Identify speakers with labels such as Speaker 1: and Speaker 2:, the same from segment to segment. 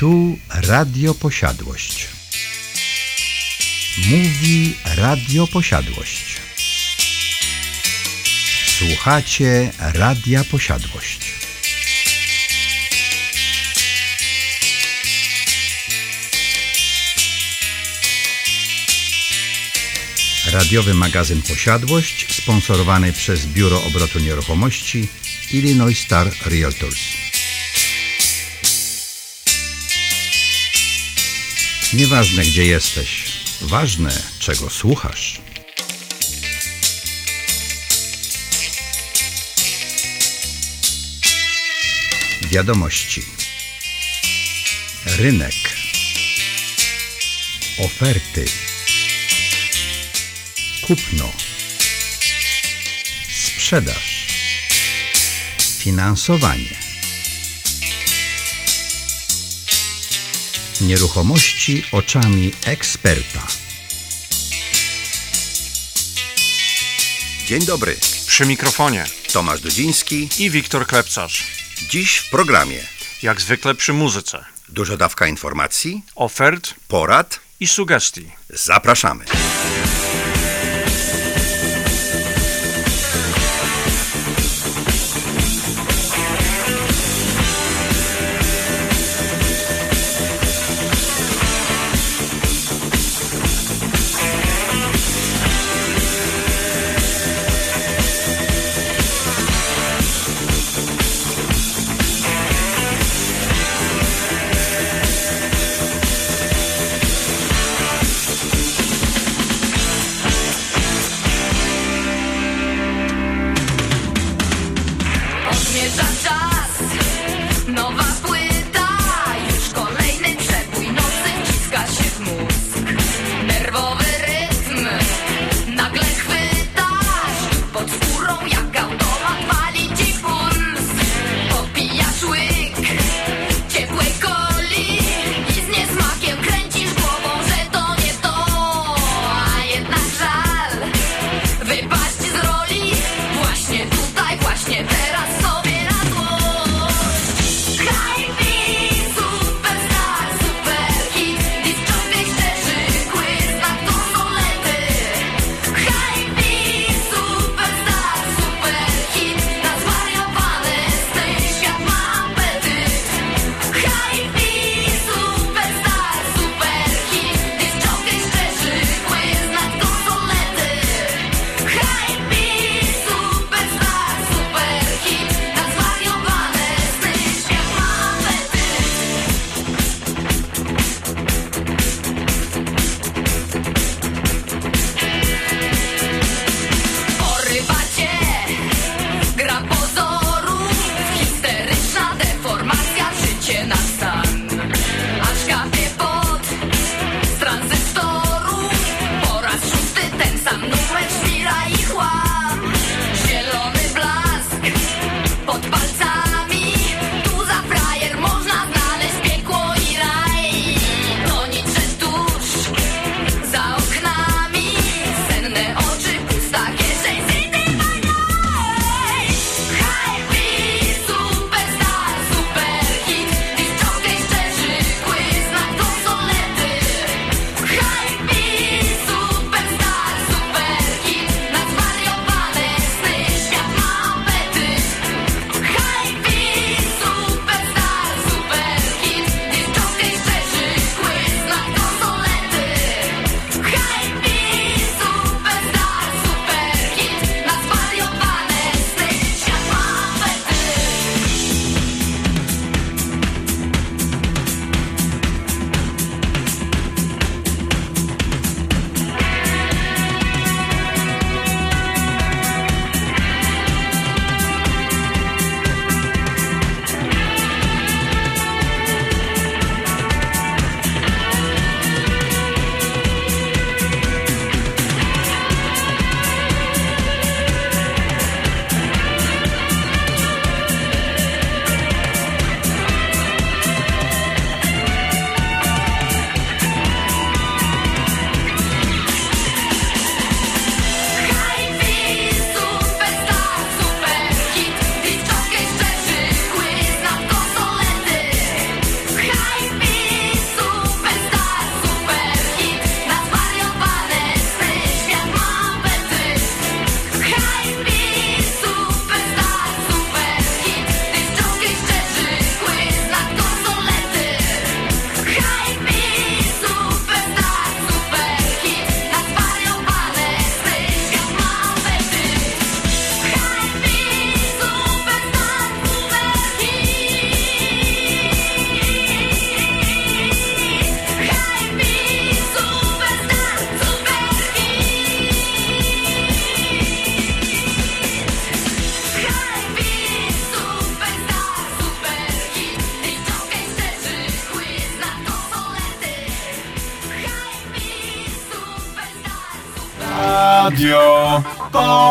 Speaker 1: Tu Radio Posiadłość. Mówi Radio Posiadłość. Słuchacie Radia Posiadłość. Radiowy magazyn Posiadłość sponsorowany przez Biuro Obrotu Nieruchomości Illinois Star Realtors. Nieważne gdzie jesteś, ważne czego słuchasz. Wiadomości. Rynek. Oferty. Kupno. Sprzedaż. Finansowanie. Nieruchomości oczami eksperta. Dzień dobry.
Speaker 2: Przy mikrofonie
Speaker 1: Tomasz Dudziński.
Speaker 2: i Wiktor Klepcarz.
Speaker 1: Dziś w programie
Speaker 2: Jak zwykle przy muzyce.
Speaker 1: duża dawka informacji,
Speaker 2: Ofert
Speaker 1: porad.
Speaker 2: i sugestii.
Speaker 1: Zapraszamy.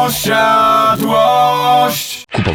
Speaker 3: Posiadłość.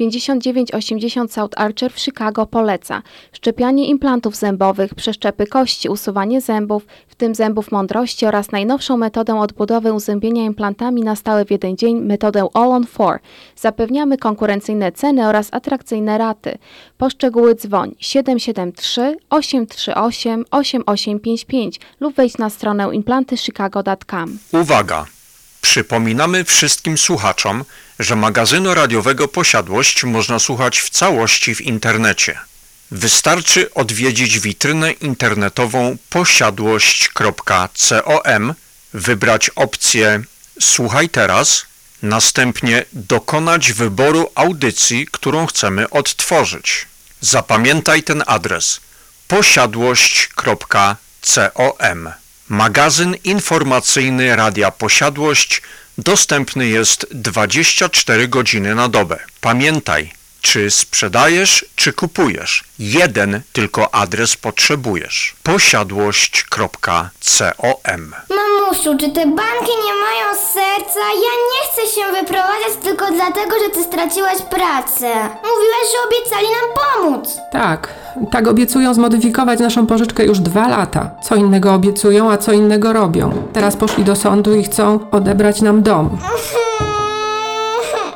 Speaker 4: 5980 South Archer w Chicago poleca szczepianie implantów zębowych, przeszczepy kości, usuwanie zębów, w tym zębów mądrości oraz najnowszą metodę odbudowy uzębienia implantami na stałe w jeden dzień, metodę All on 4. Zapewniamy konkurencyjne ceny oraz atrakcyjne raty. Poszczegóły dzwoń 773 838 8855 lub wejdź na stronę implantychicago.com.
Speaker 2: Uwaga! Przypominamy wszystkim słuchaczom, że magazynu radiowego Posiadłość można słuchać w całości w internecie. Wystarczy odwiedzić witrynę internetową posiadłość.com, wybrać opcję Słuchaj teraz, następnie dokonać wyboru audycji, którą chcemy odtworzyć. Zapamiętaj ten adres posiadłość.com. Magazyn informacyjny Radia Posiadłość dostępny jest 24 godziny na dobę. Pamiętaj, czy sprzedajesz, czy kupujesz. Jeden tylko adres potrzebujesz. posiadłość.com.
Speaker 5: Mamusiu, czy te banki nie mają serca? Ja nie chcę się wyprowadzać tylko dlatego, że ty straciłaś pracę. Mówiłaś, że obiecali nam pomóc.
Speaker 6: Tak, tak obiecują zmodyfikować naszą pożyczkę już dwa lata. Co innego obiecują, a co innego robią. Teraz poszli do sądu i chcą odebrać nam dom.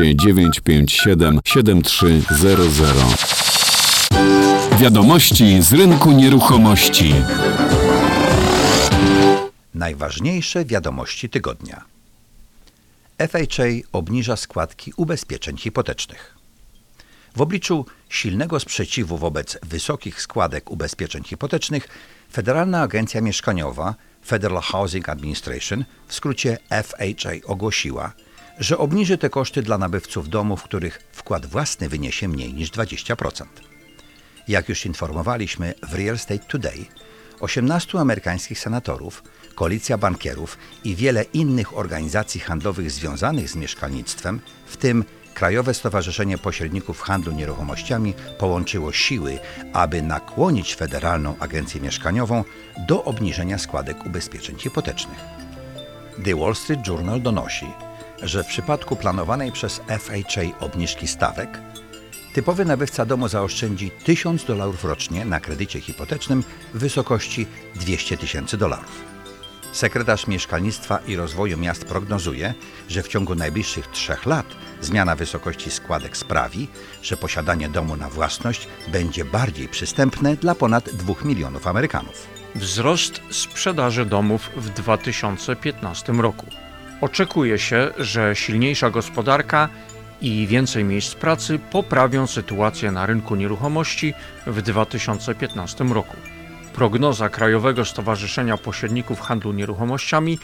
Speaker 7: 957 7300. Wiadomości z rynku nieruchomości.
Speaker 1: Najważniejsze wiadomości tygodnia. FHA obniża składki ubezpieczeń hipotecznych. W obliczu silnego sprzeciwu wobec wysokich składek ubezpieczeń hipotecznych, Federalna Agencja Mieszkaniowa Federal Housing Administration, w skrócie FHA, ogłosiła, że obniży te koszty dla nabywców domów, których wkład własny wyniesie mniej niż 20%. Jak już informowaliśmy w Real Estate Today, 18 amerykańskich senatorów, koalicja bankierów i wiele innych organizacji handlowych związanych z mieszkalnictwem, w tym Krajowe Stowarzyszenie Pośredników Handlu Nieruchomościami, połączyło siły, aby nakłonić Federalną Agencję Mieszkaniową do obniżenia składek ubezpieczeń hipotecznych. The Wall Street Journal donosi, że w przypadku planowanej przez FHA obniżki stawek, typowy nabywca domu zaoszczędzi 1000 dolarów rocznie na kredycie hipotecznym w wysokości 200 tysięcy dolarów. Sekretarz Mieszkalnictwa i Rozwoju Miast prognozuje, że w ciągu najbliższych trzech lat zmiana wysokości składek sprawi, że posiadanie domu na własność będzie bardziej przystępne dla ponad 2 milionów Amerykanów.
Speaker 2: Wzrost sprzedaży domów w 2015 roku. Oczekuje się, że silniejsza gospodarka i więcej miejsc pracy poprawią sytuację na rynku nieruchomości w 2015 roku. Prognoza Krajowego Stowarzyszenia Pośredników Handlu Nieruchomościami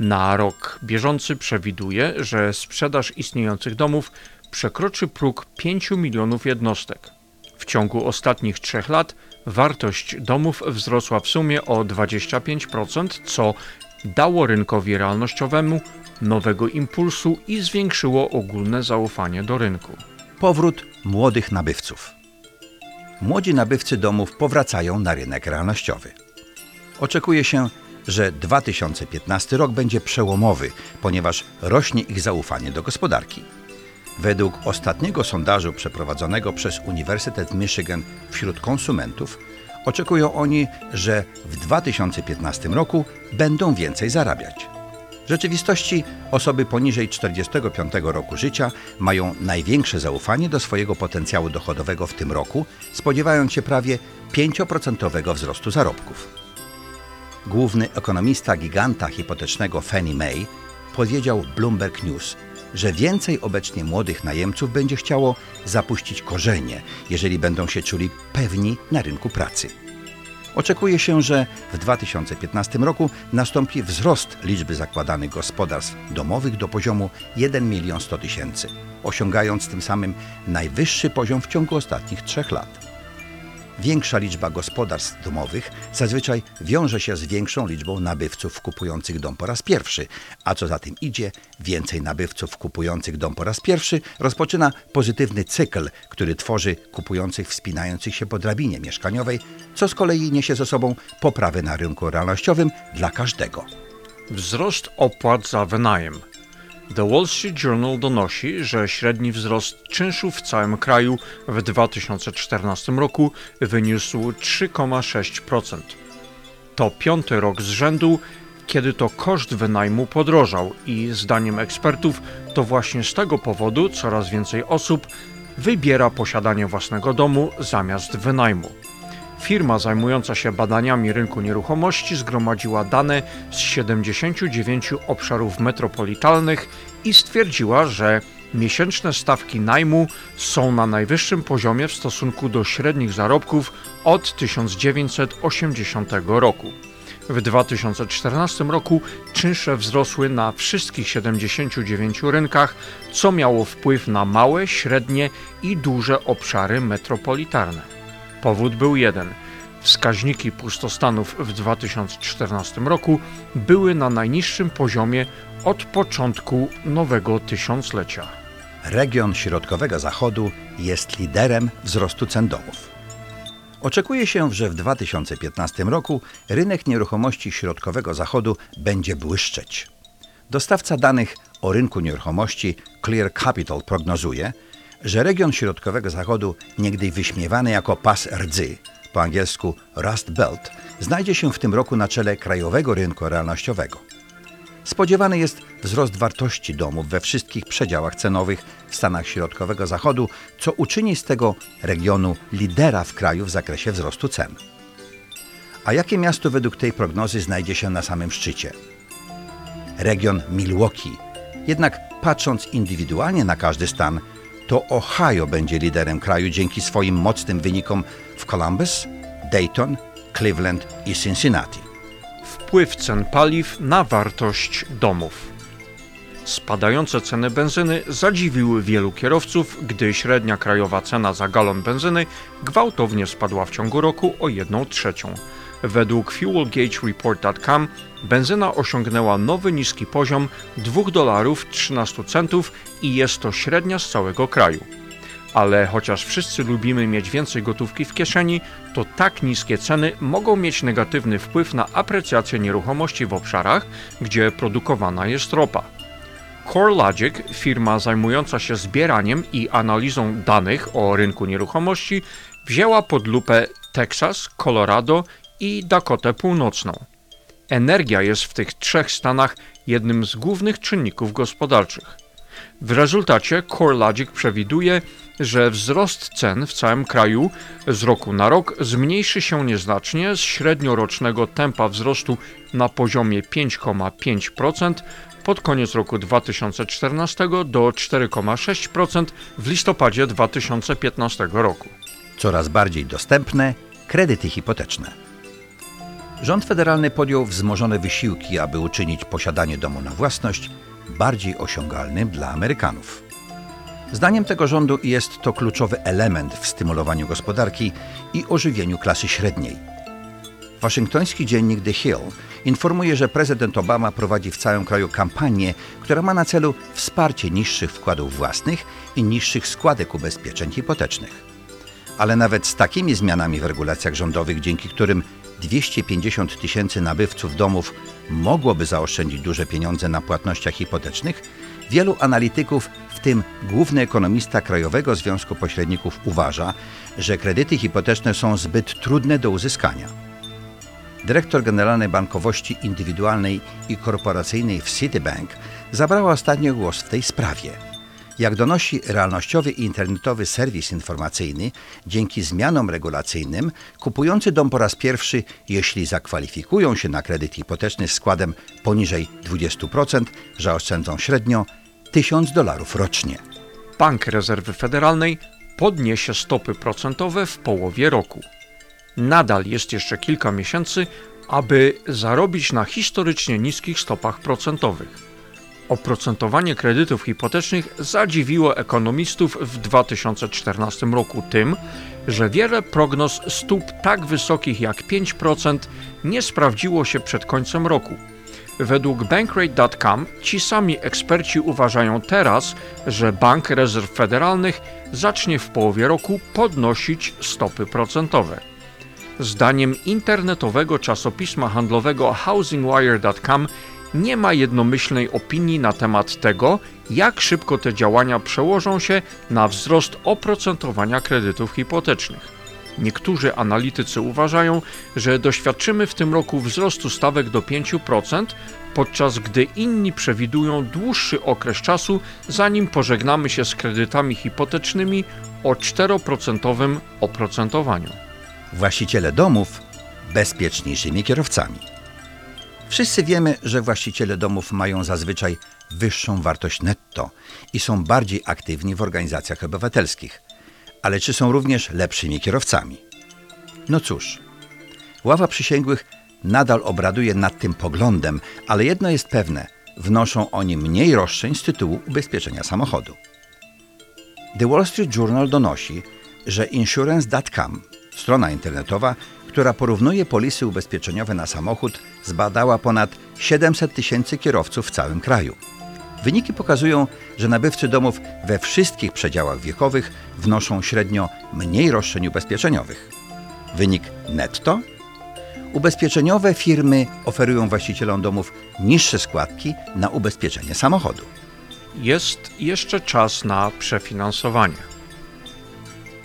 Speaker 2: na rok bieżący przewiduje, że sprzedaż istniejących domów przekroczy próg 5 milionów jednostek. W ciągu ostatnich trzech lat wartość domów wzrosła w sumie o 25%, co dało rynkowi realnościowemu nowego impulsu i zwiększyło ogólne zaufanie do rynku.
Speaker 1: Powrót młodych nabywców. Młodzi nabywcy domów powracają na rynek realnościowy. Oczekuje się, że 2015 rok będzie przełomowy, ponieważ rośnie ich zaufanie do gospodarki. Według ostatniego sondażu przeprowadzonego przez Uniwersytet Michigan wśród konsumentów Oczekują oni, że w 2015 roku będą więcej zarabiać. W rzeczywistości osoby poniżej 45 roku życia mają największe zaufanie do swojego potencjału dochodowego w tym roku, spodziewając się prawie 5% wzrostu zarobków. Główny ekonomista giganta hipotecznego Fannie Mae powiedział Bloomberg News, że więcej obecnie młodych najemców będzie chciało zapuścić korzenie, jeżeli będą się czuli pewni na rynku pracy. Oczekuje się, że w 2015 roku nastąpi wzrost liczby zakładanych gospodarstw domowych do poziomu 1 milion 100 tysięcy, osiągając tym samym najwyższy poziom w ciągu ostatnich trzech lat. Większa liczba gospodarstw domowych zazwyczaj wiąże się z większą liczbą nabywców kupujących dom po raz pierwszy, a co za tym idzie, więcej nabywców kupujących dom po raz pierwszy rozpoczyna pozytywny cykl, który tworzy kupujących wspinających się po drabinie mieszkaniowej, co z kolei niesie ze sobą poprawę na rynku realnościowym dla każdego.
Speaker 2: Wzrost opłat za wynajem. The Wall Street Journal donosi, że średni wzrost czynszu w całym kraju w 2014 roku wyniósł 3,6%. To piąty rok z rzędu, kiedy to koszt wynajmu podrożał i zdaniem ekspertów to właśnie z tego powodu coraz więcej osób wybiera posiadanie własnego domu zamiast wynajmu. Firma zajmująca się badaniami rynku nieruchomości zgromadziła dane z 79 obszarów metropolitalnych i stwierdziła, że miesięczne stawki najmu są na najwyższym poziomie w stosunku do średnich zarobków od 1980 roku. W 2014 roku czynsze wzrosły na wszystkich 79 rynkach, co miało wpływ na małe, średnie i duże obszary metropolitarne. Powód był jeden. Wskaźniki pustostanów w 2014 roku były na najniższym poziomie od początku nowego tysiąclecia.
Speaker 1: Region Środkowego Zachodu jest liderem wzrostu cen domów. Oczekuje się, że w 2015 roku rynek nieruchomości Środkowego Zachodu będzie błyszczeć. Dostawca danych o rynku nieruchomości Clear Capital prognozuje, że region Środkowego Zachodu, niegdyś wyśmiewany jako pas rdzy, po angielsku Rust Belt, znajdzie się w tym roku na czele krajowego rynku realnościowego. Spodziewany jest wzrost wartości domów we wszystkich przedziałach cenowych w Stanach Środkowego Zachodu, co uczyni z tego regionu lidera w kraju w zakresie wzrostu cen. A jakie miasto według tej prognozy znajdzie się na samym szczycie? Region Milwaukee. Jednak patrząc indywidualnie na każdy stan, to Ohio będzie liderem kraju dzięki swoim mocnym wynikom w Columbus, Dayton, Cleveland i Cincinnati.
Speaker 2: Wpływ cen paliw na wartość domów. Spadające ceny benzyny zadziwiły wielu kierowców, gdy średnia krajowa cena za galon benzyny gwałtownie spadła w ciągu roku o 1 trzecią. Według FuelGageReport.com benzyna osiągnęła nowy niski poziom 2 dolarów 13 centów i jest to średnia z całego kraju. Ale chociaż wszyscy lubimy mieć więcej gotówki w kieszeni, to tak niskie ceny mogą mieć negatywny wpływ na aprecjację nieruchomości w obszarach, gdzie produkowana jest ropa. CoreLogic, firma zajmująca się zbieraniem i analizą danych o rynku nieruchomości, wzięła pod lupę Teksas, Colorado i Dakotę Północną. Energia jest w tych trzech stanach jednym z głównych czynników gospodarczych. W rezultacie CoreLogic przewiduje, że wzrost cen w całym kraju z roku na rok zmniejszy się nieznacznie z średniorocznego tempa wzrostu na poziomie 5,5% pod koniec roku 2014 do 4,6% w listopadzie 2015 roku.
Speaker 1: Coraz bardziej dostępne kredyty hipoteczne. Rząd federalny podjął wzmożone wysiłki, aby uczynić posiadanie domu na własność bardziej osiągalnym dla Amerykanów. Zdaniem tego rządu jest to kluczowy element w stymulowaniu gospodarki i ożywieniu klasy średniej. Waszyngtoński dziennik The Hill informuje, że prezydent Obama prowadzi w całym kraju kampanię, która ma na celu wsparcie niższych wkładów własnych i niższych składek ubezpieczeń hipotecznych. Ale nawet z takimi zmianami w regulacjach rządowych, dzięki którym 250 tysięcy nabywców domów mogłoby zaoszczędzić duże pieniądze na płatnościach hipotecznych, wielu analityków tym główny ekonomista Krajowego Związku Pośredników uważa, że kredyty hipoteczne są zbyt trudne do uzyskania. Dyrektor Generalnej Bankowości Indywidualnej i Korporacyjnej w Citibank zabrała ostatnio głos w tej sprawie. Jak donosi realnościowy i internetowy serwis informacyjny, dzięki zmianom regulacyjnym kupujący dom po raz pierwszy, jeśli zakwalifikują się na kredyt hipoteczny z składem poniżej 20%, zaoszczędzą średnio 1000 dolarów rocznie.
Speaker 2: Bank Rezerwy Federalnej podniesie stopy procentowe w połowie roku. Nadal jest jeszcze kilka miesięcy, aby zarobić na historycznie niskich stopach procentowych. Oprocentowanie kredytów hipotecznych zadziwiło ekonomistów w 2014 roku tym, że wiele prognoz stóp tak wysokich jak 5% nie sprawdziło się przed końcem roku. Według bankrate.com ci sami eksperci uważają teraz, że Bank Rezerw Federalnych zacznie w połowie roku podnosić stopy procentowe. Zdaniem internetowego czasopisma handlowego housingwire.com nie ma jednomyślnej opinii na temat tego, jak szybko te działania przełożą się na wzrost oprocentowania kredytów hipotecznych. Niektórzy analitycy uważają, że doświadczymy w tym roku wzrostu stawek do 5%, podczas gdy inni przewidują dłuższy okres czasu, zanim pożegnamy się z kredytami hipotecznymi o 4% oprocentowaniu.
Speaker 1: Właściciele domów bezpieczniejszymi kierowcami. Wszyscy wiemy, że właściciele domów mają zazwyczaj wyższą wartość netto i są bardziej aktywni w organizacjach obywatelskich. Ale czy są również lepszymi kierowcami? No cóż, ława przysięgłych nadal obraduje nad tym poglądem, ale jedno jest pewne: wnoszą oni mniej roszczeń z tytułu ubezpieczenia samochodu. The Wall Street Journal donosi, że insurance.com, strona internetowa, która porównuje polisy ubezpieczeniowe na samochód, zbadała ponad 700 tysięcy kierowców w całym kraju. Wyniki pokazują, że nabywcy domów we wszystkich przedziałach wiekowych wnoszą średnio mniej roszczeń ubezpieczeniowych. Wynik netto? Ubezpieczeniowe firmy oferują właścicielom domów niższe składki na ubezpieczenie samochodu.
Speaker 2: Jest jeszcze czas na przefinansowanie.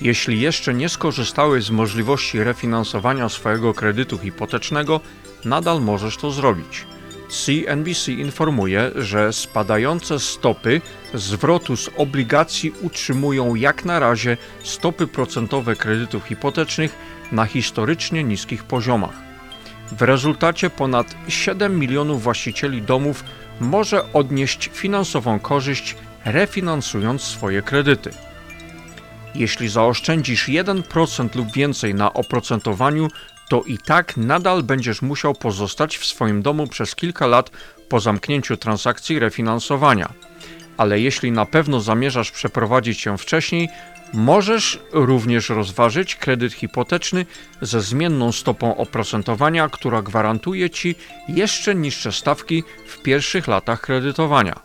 Speaker 2: Jeśli jeszcze nie skorzystałeś z możliwości refinansowania swojego kredytu hipotecznego, nadal możesz to zrobić. CNBC informuje, że spadające stopy zwrotu z obligacji utrzymują jak na razie stopy procentowe kredytów hipotecznych na historycznie niskich poziomach. W rezultacie ponad 7 milionów właścicieli domów może odnieść finansową korzyść refinansując swoje kredyty. Jeśli zaoszczędzisz 1% lub więcej na oprocentowaniu, to i tak nadal będziesz musiał pozostać w swoim domu przez kilka lat po zamknięciu transakcji refinansowania. Ale jeśli na pewno zamierzasz przeprowadzić się wcześniej, możesz również rozważyć kredyt hipoteczny ze zmienną stopą oprocentowania, która gwarantuje ci jeszcze niższe stawki w pierwszych latach kredytowania.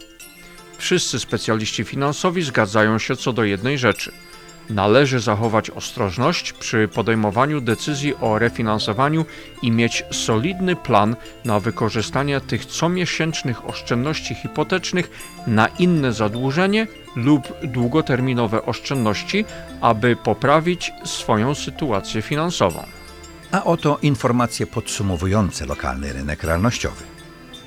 Speaker 2: Wszyscy specjaliści finansowi zgadzają się co do jednej rzeczy – Należy zachować ostrożność przy podejmowaniu decyzji o refinansowaniu i mieć solidny plan na wykorzystanie tych comiesięcznych oszczędności hipotecznych na inne zadłużenie lub długoterminowe oszczędności, aby poprawić swoją sytuację finansową.
Speaker 1: A oto informacje podsumowujące lokalny rynek realnościowy.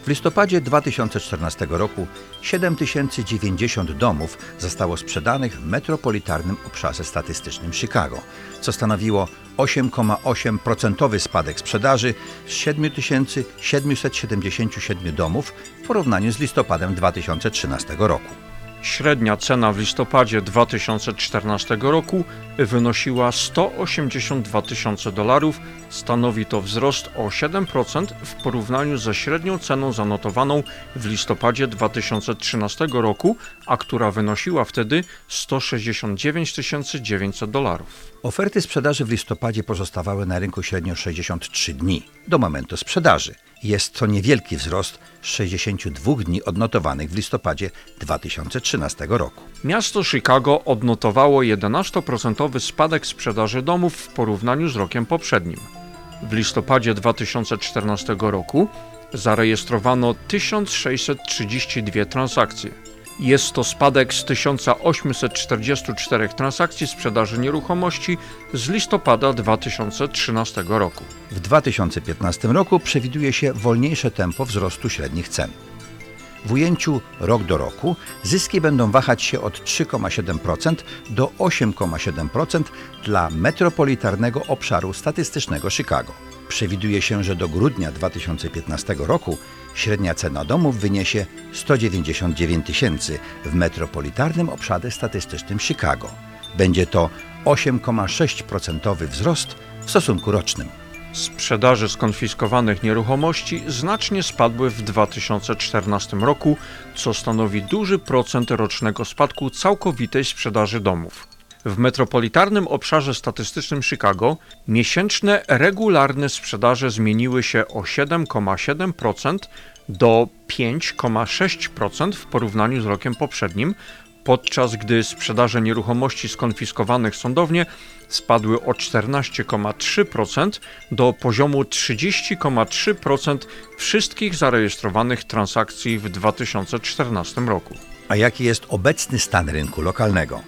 Speaker 1: W listopadzie 2014 roku 7090 domów zostało sprzedanych w metropolitarnym obszarze statystycznym Chicago, co stanowiło 8,8% spadek sprzedaży z 7777 domów w porównaniu z listopadem 2013 roku.
Speaker 2: Średnia cena w listopadzie 2014 roku wynosiła 182 tysiące dolarów. Stanowi to wzrost o 7% w porównaniu ze średnią ceną zanotowaną w listopadzie 2013 roku, a która wynosiła wtedy 169 900 dolarów.
Speaker 1: Oferty sprzedaży w listopadzie pozostawały na rynku średnio 63 dni do momentu sprzedaży. Jest to niewielki wzrost z 62 dni odnotowanych w listopadzie 2013 roku.
Speaker 2: Miasto Chicago odnotowało 11% spadek sprzedaży domów w porównaniu z rokiem poprzednim. W listopadzie 2014 roku zarejestrowano 1632 transakcje. Jest to spadek z 1844 transakcji sprzedaży nieruchomości z listopada 2013 roku.
Speaker 1: W 2015 roku przewiduje się wolniejsze tempo wzrostu średnich cen. W ujęciu rok do roku zyski będą wahać się od 3,7% do 8,7% dla metropolitarnego obszaru statystycznego Chicago. Przewiduje się, że do grudnia 2015 roku średnia cena domów wyniesie 199 tysięcy w metropolitarnym obszarze statystycznym Chicago. Będzie to 8,6% wzrost w stosunku rocznym.
Speaker 2: Sprzedaży skonfiskowanych nieruchomości znacznie spadły w 2014 roku, co stanowi duży procent rocznego spadku całkowitej sprzedaży domów. W metropolitarnym obszarze statystycznym Chicago miesięczne regularne sprzedaże zmieniły się o 7,7% do 5,6% w porównaniu z rokiem poprzednim, podczas gdy sprzedaże nieruchomości skonfiskowanych sądownie spadły o 14,3% do poziomu 30,3% wszystkich zarejestrowanych transakcji w 2014 roku.
Speaker 1: A jaki jest obecny stan rynku lokalnego?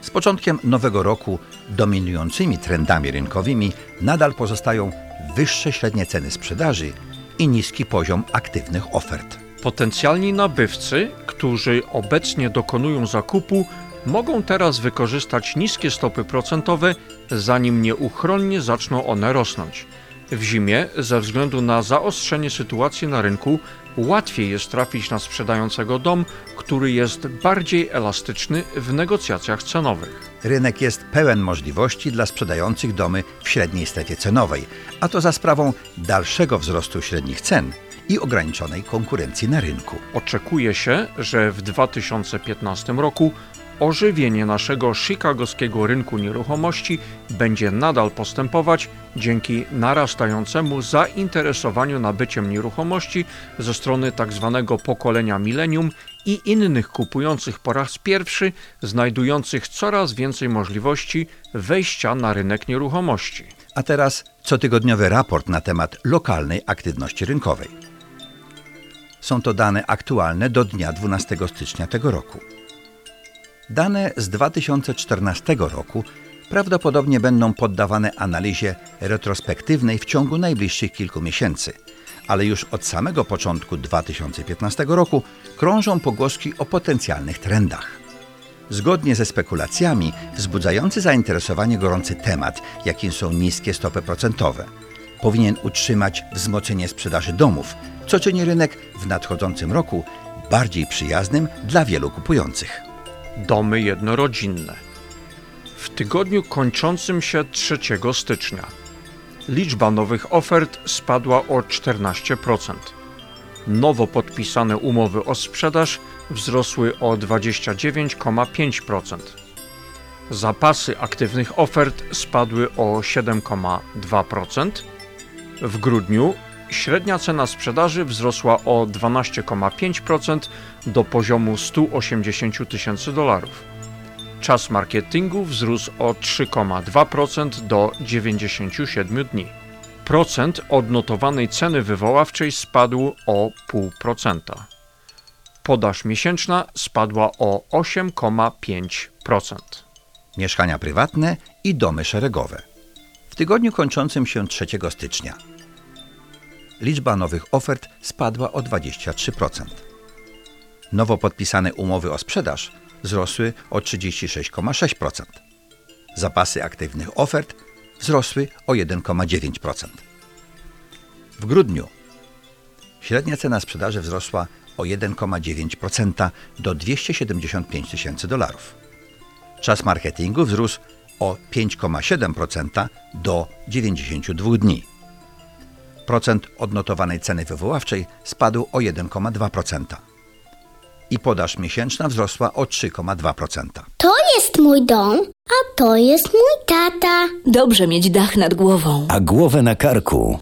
Speaker 1: Z początkiem nowego roku dominującymi trendami rynkowymi nadal pozostają wyższe średnie ceny sprzedaży i niski poziom aktywnych ofert.
Speaker 2: Potencjalni nabywcy, którzy obecnie dokonują zakupu, mogą teraz wykorzystać niskie stopy procentowe, zanim nieuchronnie zaczną one rosnąć. W zimie, ze względu na zaostrzenie sytuacji na rynku, łatwiej jest trafić na sprzedającego dom, który jest bardziej elastyczny w negocjacjach cenowych.
Speaker 1: Rynek jest pełen możliwości dla sprzedających domy w średniej strefie cenowej, a to za sprawą dalszego wzrostu średnich cen i ograniczonej konkurencji na rynku.
Speaker 2: Oczekuje się, że w 2015 roku ożywienie naszego chicagowskiego rynku nieruchomości będzie nadal postępować dzięki narastającemu zainteresowaniu nabyciem nieruchomości ze strony tzw. pokolenia milenium i innych kupujących po raz pierwszy, znajdujących coraz więcej możliwości wejścia na rynek nieruchomości.
Speaker 1: A teraz cotygodniowy raport na temat lokalnej aktywności rynkowej. Są to dane aktualne do dnia 12 stycznia tego roku. Dane z 2014 roku prawdopodobnie będą poddawane analizie retrospektywnej w ciągu najbliższych kilku miesięcy, ale już od samego początku 2015 roku krążą pogłoski o potencjalnych trendach. Zgodnie ze spekulacjami, wzbudzający zainteresowanie gorący temat, jakim są niskie stopy procentowe, powinien utrzymać wzmocnienie sprzedaży domów, co czyni rynek w nadchodzącym roku bardziej przyjaznym dla wielu kupujących.
Speaker 2: Domy jednorodzinne. W tygodniu kończącym się 3 stycznia liczba nowych ofert spadła o 14%. Nowo podpisane umowy o sprzedaż wzrosły o 29,5%. Zapasy aktywnych ofert spadły o 7,2%. W grudniu średnia cena sprzedaży wzrosła o 12,5% do poziomu 180 tysięcy dolarów. Czas marketingu wzrósł o 3,2% do 97 dni. Procent odnotowanej ceny wywoławczej spadł o 0,5%. Podaż miesięczna spadła o 8,5%.
Speaker 1: Mieszkania prywatne i domy szeregowe. W tygodniu kończącym się 3 stycznia liczba nowych ofert spadła o 23%. Nowo podpisane umowy o sprzedaż wzrosły o 36,6%. Zapasy aktywnych ofert wzrosły o 1,9%. W grudniu średnia cena sprzedaży wzrosła o 1,9% do 275 tysięcy dolarów. Czas marketingu wzrósł o 5,7% do 92 dni. Procent odnotowanej ceny wywoławczej spadł o 1,2%. I podaż miesięczna wzrosła o 3,2%.
Speaker 5: To jest mój dom, a to jest mój tata.
Speaker 3: Dobrze mieć dach nad głową.
Speaker 8: a głowę na karku.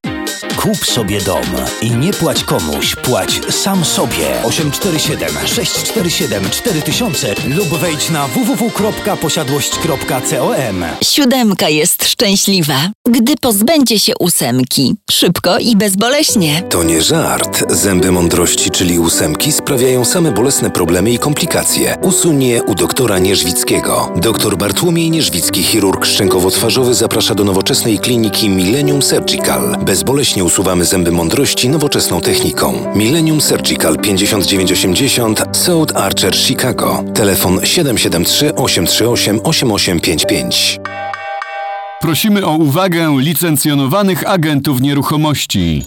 Speaker 3: Kup sobie dom i nie płać komuś, płać sam sobie. 847 647 4000 lub wejdź na www.posiadłość.com.
Speaker 8: Siódemka jest szczęśliwa, gdy pozbędzie się ósemki. Szybko i bezboleśnie.
Speaker 9: To nie żart. Zęby mądrości, czyli ósemki, sprawiają same bolesne problemy i komplikacje. Usuń je u doktora Nierzwickiego. Doktor Bartłomiej Nierzwicki, chirurg szczękowo-twarzowy, zaprasza do nowoczesnej kliniki Millennium Surgical. Bezboleśnie usuwamy zęby mądrości nowoczesną techniką. Millennium Surgical 5980 South Archer, Chicago. Telefon 773 838 8855.
Speaker 7: Prosimy o uwagę licencjonowanych agentów nieruchomości.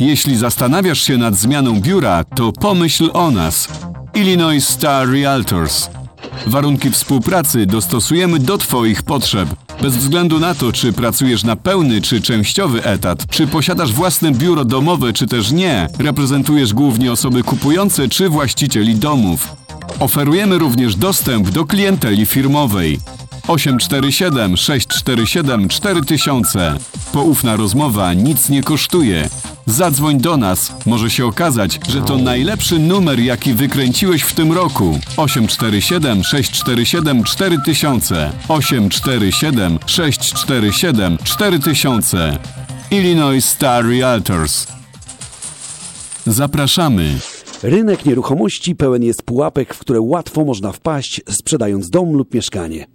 Speaker 7: Jeśli zastanawiasz się nad zmianą biura, to pomyśl o nas. Illinois Star Realtors. Warunki współpracy dostosujemy do Twoich potrzeb. Bez względu na to, czy pracujesz na pełny czy częściowy etat, czy posiadasz własne biuro domowe, czy też nie, reprezentujesz głównie osoby kupujące czy właścicieli domów. Oferujemy również dostęp do klienteli firmowej. 847 647 4000. Poufna rozmowa nic nie kosztuje. Zadzwoń do nas. Może się okazać, że to najlepszy numer, jaki wykręciłeś w tym roku. 847 647 4000. 847 647 4000. Illinois Star Realtors. Zapraszamy.
Speaker 10: Rynek nieruchomości pełen jest pułapek, w które łatwo można wpaść, sprzedając dom lub mieszkanie.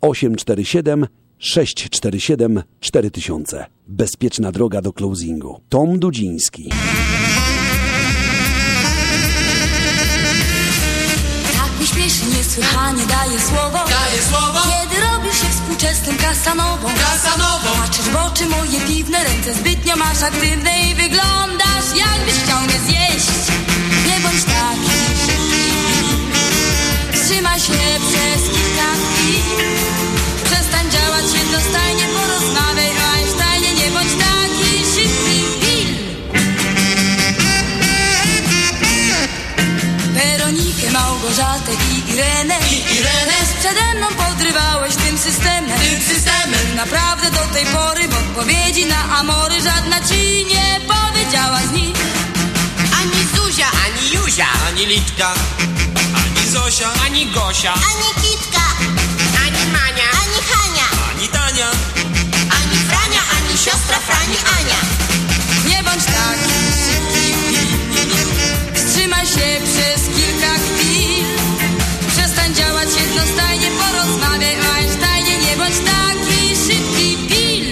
Speaker 10: 847 647 4000. Bezpieczna droga do closingu. Tom Dudziński.
Speaker 11: Tak mi śmieszy niesłychanie daje słowo.
Speaker 12: Daje słowo.
Speaker 11: Kiedy robisz się współczesnym kasanową.
Speaker 12: Kasanową.
Speaker 11: Patrzysz w oczy moje piwne Ręce. Zbytnio masz aktywne I wyglądasz jakbyś chciał mnie zjeść. Nie bądź taki Wstrzymaj się przez kilka chwil Przestań działać jednostajnie Porozmawiaj o Einsteinie Nie bądź taki szybki. Pil! Weronikę, Małgorzatę i Irenę.
Speaker 12: I Irenę.
Speaker 11: Przede mną podrywałeś tym systemem.
Speaker 12: Tym systemem.
Speaker 11: Naprawdę do tej pory w odpowiedzi na amory Żadna ci nie powiedziała z nich
Speaker 12: Ani Zuzia, ani Juzia Ani Litka Zosia Ani Gosia
Speaker 5: Ani Kitka,
Speaker 12: Ani Mania
Speaker 5: ani Hania,
Speaker 12: Ani Tania
Speaker 5: ani Frania, ani siostra Frani Ania.
Speaker 11: Nie bądź taki szybki Wstrzymaj się przez kilka chwil Przestań działać jednostajnie Porozmawiaj o Einsteinie Nie bądź taki szybki Pil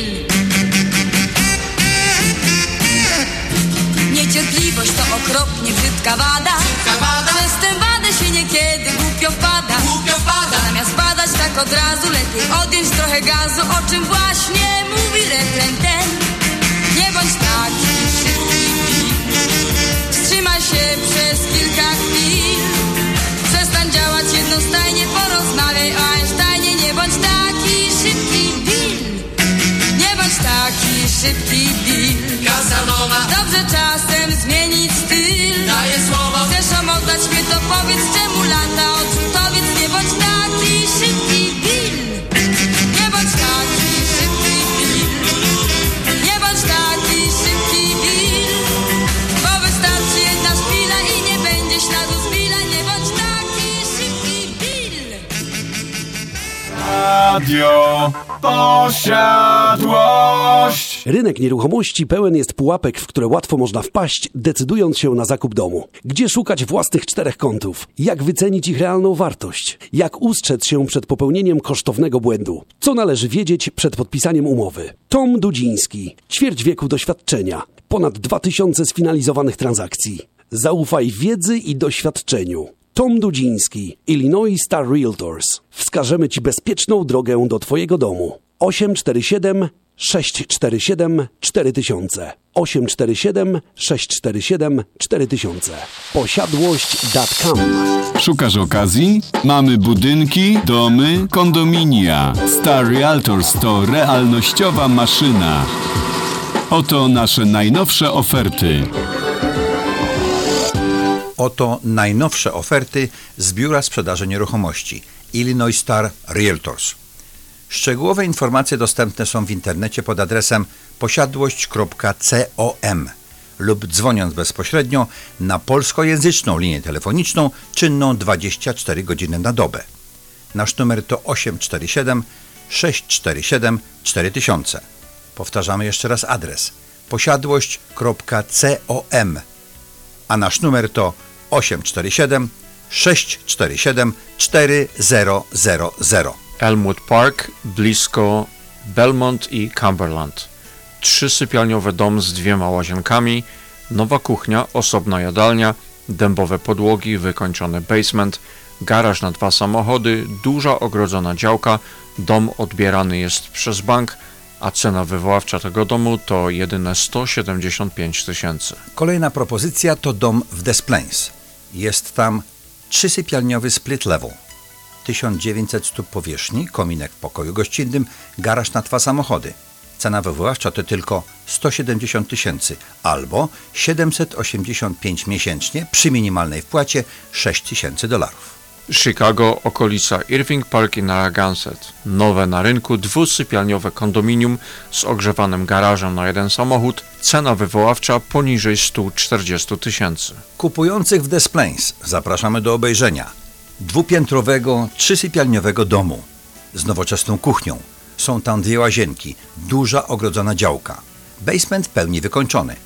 Speaker 11: Niecierpliwość to okropnie brzydka wada
Speaker 12: Brzydka wada.
Speaker 11: Niekiedy głupio wpada
Speaker 12: Głupio wpada
Speaker 11: Zamiast badać tak od razu Lepiej odjąć trochę gazu O czym właśnie mówi refren ten. Nie bądź taki szybki. Wstrzymaj się przez kilka chwil. Przestań działać jednostajnie Porozmawiaj o Einsteinie Nie bądź taki szybki Bill Nie bądź taki szybki Bill
Speaker 12: Kasanowa
Speaker 11: Dobrze czasem zmienić styl.
Speaker 12: Daje słowo.
Speaker 11: Chcesz omotać mnie to powiedz
Speaker 13: Radio Posiadłość.
Speaker 10: Rynek nieruchomości pełen jest pułapek, w które łatwo można wpaść, decydując się na zakup domu. Gdzie szukać własnych czterech kątów? Jak wycenić ich realną wartość? Jak ustrzec się przed popełnieniem kosztownego błędu? Co należy wiedzieć przed podpisaniem umowy? Tom Dudziński, ćwierć wieku doświadczenia, ponad 2000 sfinalizowanych transakcji. Zaufaj wiedzy i doświadczeniu. Tom Dudziński, Illinois Star Realtors. Wskażemy Ci bezpieczną drogę do Twojego domu. 847 647 4000. 847 647 4000. Posiadłość.com
Speaker 7: Szukasz okazji? Mamy budynki, domy, kondominia. Star Realtors to realnościowa maszyna. Oto nasze najnowsze oferty.
Speaker 1: Oto najnowsze oferty z Biura Sprzedaży Nieruchomości Illinois Star Realtors. Szczegółowe informacje dostępne są w internecie pod adresem posiadłość.com lub dzwoniąc bezpośrednio na polskojęzyczną linię telefoniczną czynną 24 godziny na dobę. Nasz numer to 847 647 4000. Powtarzamy jeszcze raz adres posiadłość.com a nasz numer to 847 647 4000.
Speaker 2: Elmwood Park, blisko Belmont i Cumberland. Trzysypialniowy dom z dwiema łazienkami, nowa kuchnia, osobna jadalnia, dębowe podłogi, wykończony basement, garaż na dwa samochody, duża ogrodzona działka, dom odbierany jest przez bank, a cena wywoławcza tego domu to jedyne 175 tysięcy.
Speaker 1: Kolejna propozycja to dom w Des Plaines. Jest tam trzysypialniowy split level. 1900 stóp powierzchni, kominek w pokoju gościnnym, garaż na dwa samochody. Cena wywoławcza to tylko 170 tysięcy albo 785 miesięcznie przy minimalnej wpłacie 6 tysięcy dolarów.
Speaker 2: Chicago, okolica Irving Park i Narragansett. Nowe na rynku dwusypialniowe kondominium z ogrzewanym garażem na jeden samochód. Cena wywoławcza poniżej 140 tysięcy.
Speaker 1: Kupujących w Des Plaines zapraszamy do obejrzenia dwupiętrowego, trzysypialniowego domu z nowoczesną kuchnią. Są tam dwie łazienki, duża ogrodzona działka. Basement pełni wykończony.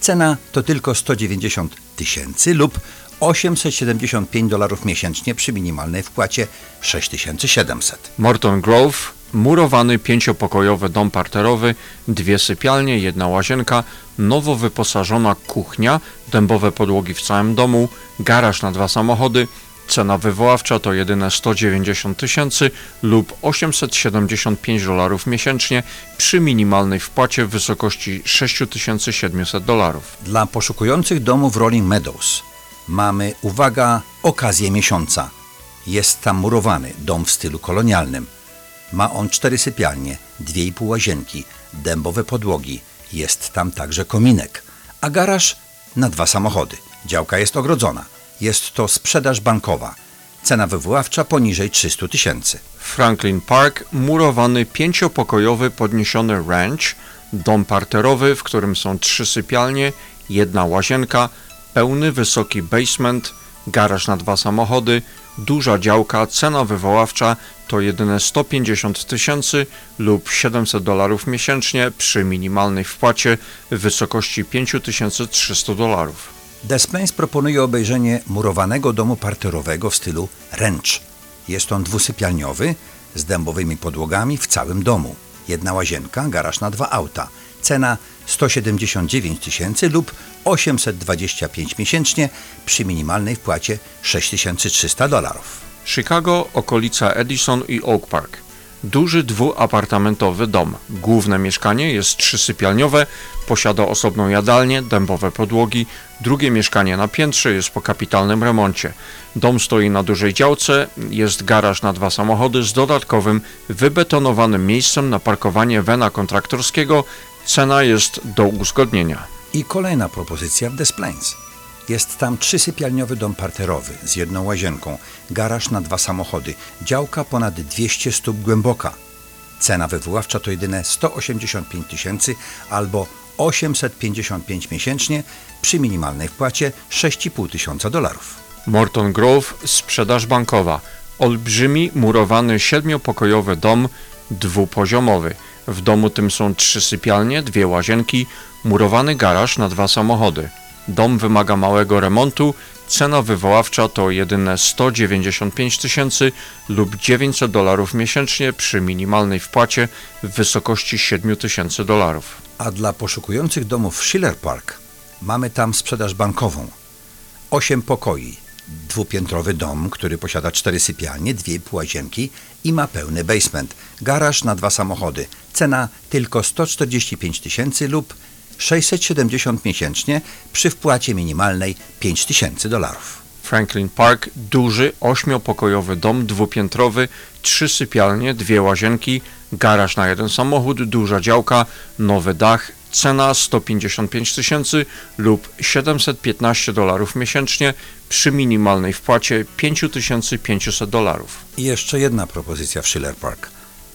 Speaker 1: Cena to tylko 190 tysięcy lub 875 dolarów miesięcznie przy minimalnej wpłacie 6700.
Speaker 2: Morton Grove, murowany pięciopokojowy dom parterowy, dwie sypialnie, jedna łazienka, nowo wyposażona kuchnia, dębowe podłogi w całym domu, garaż na dwa samochody. Cena wywoławcza to jedyne 190 tysięcy lub 875 dolarów miesięcznie przy minimalnej wpłacie w wysokości 6700 dolarów.
Speaker 1: Dla poszukujących domu w Rolling Meadows mamy, uwaga, okazję miesiąca. Jest tam murowany dom w stylu kolonialnym. Ma on cztery sypialnie, dwie i pół łazienki, dębowe podłogi. Jest tam także kominek, a garaż na dwa samochody. Działka jest ogrodzona. Jest to sprzedaż bankowa. Cena wywoławcza poniżej 300 tysięcy.
Speaker 2: Franklin Park, murowany pięciopokojowy podniesiony ranch, dom parterowy, w którym są trzy sypialnie, jedna łazienka, pełny wysoki basement, garaż na dwa samochody, duża działka, cena wywoławcza to jedyne 150 tysięcy lub 700 dolarów miesięcznie przy minimalnej wpłacie w wysokości 5300 dolarów.
Speaker 1: Des Plaines proponuje obejrzenie murowanego domu parterowego w stylu ranch. Jest on dwusypialniowy z dębowymi podłogami w całym domu. Jedna łazienka, garaż na dwa auta. Cena 179 tysięcy lub 825 miesięcznie przy minimalnej wpłacie 6300 dolarów.
Speaker 2: Chicago, okolica Edison i Oak Park. Duży dwuapartamentowy dom. Główne mieszkanie jest trzysypialniowe, posiada osobną jadalnię, dębowe podłogi. Drugie mieszkanie na piętrze jest po kapitalnym remoncie. Dom stoi na dużej działce, jest garaż na dwa samochody z dodatkowym, wybetonowanym miejscem na parkowanie wena kontraktorskiego. Cena jest do uzgodnienia.
Speaker 1: I kolejna propozycja w Des Plaines. Jest tam trzysypialniowy dom parterowy z jedną łazienką, garaż na dwa samochody, działka ponad 200 stóp głęboka. Cena wywoławcza to jedyne 185 tysięcy albo 855 miesięcznie przy minimalnej wpłacie 6,5 tysiąca dolarów.
Speaker 2: Morton Grove, sprzedaż bankowa. Olbrzymi, murowany, siedmiopokojowy dom, dwupoziomowy. W domu tym są trzy sypialnie, dwie łazienki, murowany garaż na dwa samochody. Dom wymaga małego remontu, cena wywoławcza to jedyne 195 tysięcy lub 900 dolarów miesięcznie przy minimalnej wpłacie w wysokości 7 tysięcy dolarów.
Speaker 1: A dla poszukujących domów w Schiller Park mamy tam sprzedaż bankową. Osiem pokoi, dwupiętrowy dom, który posiada cztery sypialnie, dwie łazienki i ma pełny basement, garaż na dwa samochody. Cena tylko 145 tysięcy lub 670 miesięcznie przy wpłacie minimalnej 5000 dolarów.
Speaker 2: Franklin Park, duży, ośmiopokojowy dom dwupiętrowy, trzy sypialnie, dwie łazienki, garaż na jeden samochód, duża działka, nowy dach, cena 155 tysięcy lub 715 dolarów miesięcznie przy minimalnej wpłacie 5500 dolarów.
Speaker 1: I jeszcze jedna propozycja w Schiller Park.